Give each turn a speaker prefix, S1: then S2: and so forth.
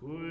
S1: Cool.